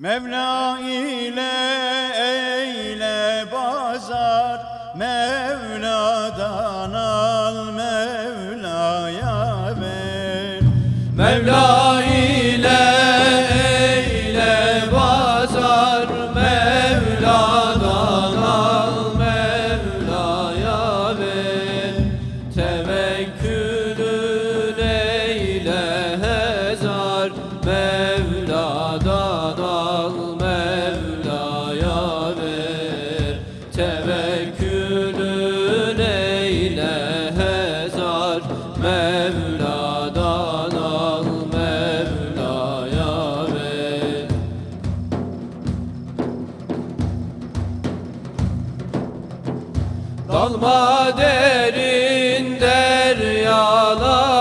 Mevla ile eyle bazar Mevla'dan al Mevla'ya ver. Mevla Akma derin deryalar.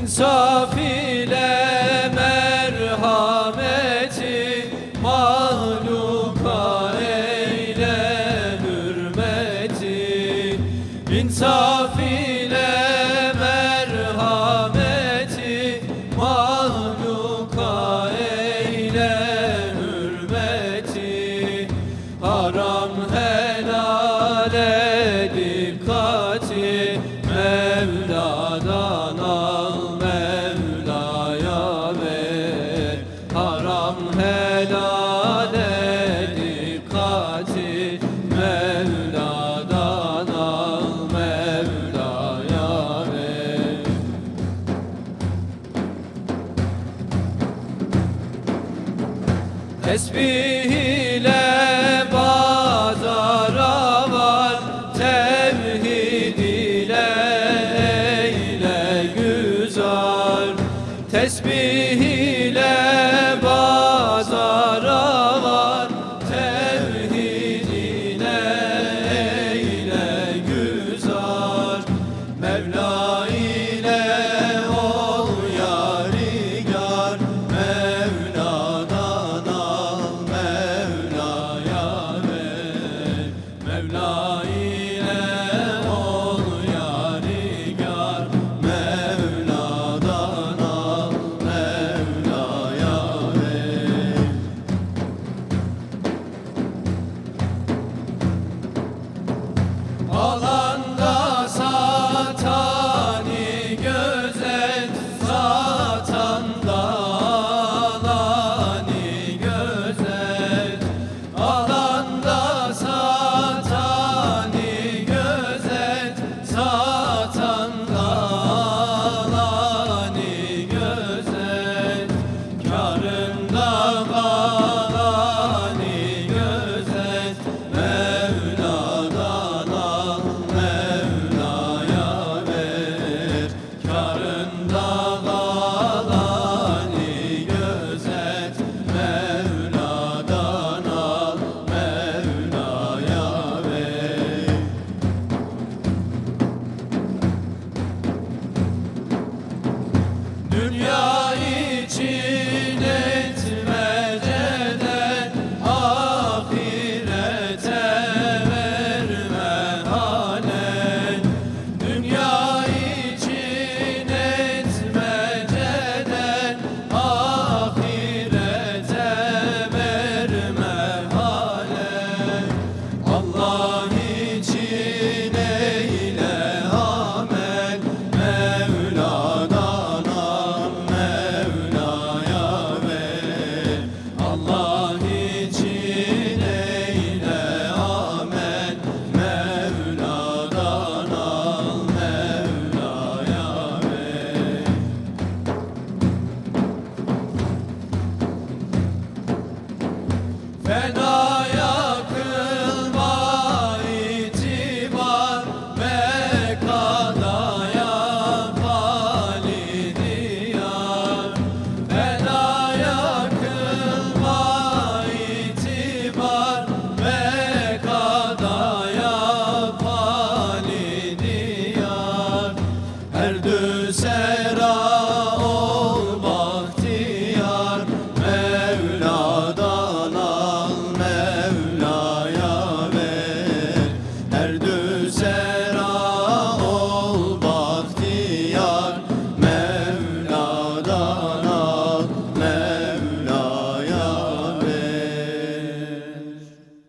İnsaf ile Tesbih Israel. 愿一起。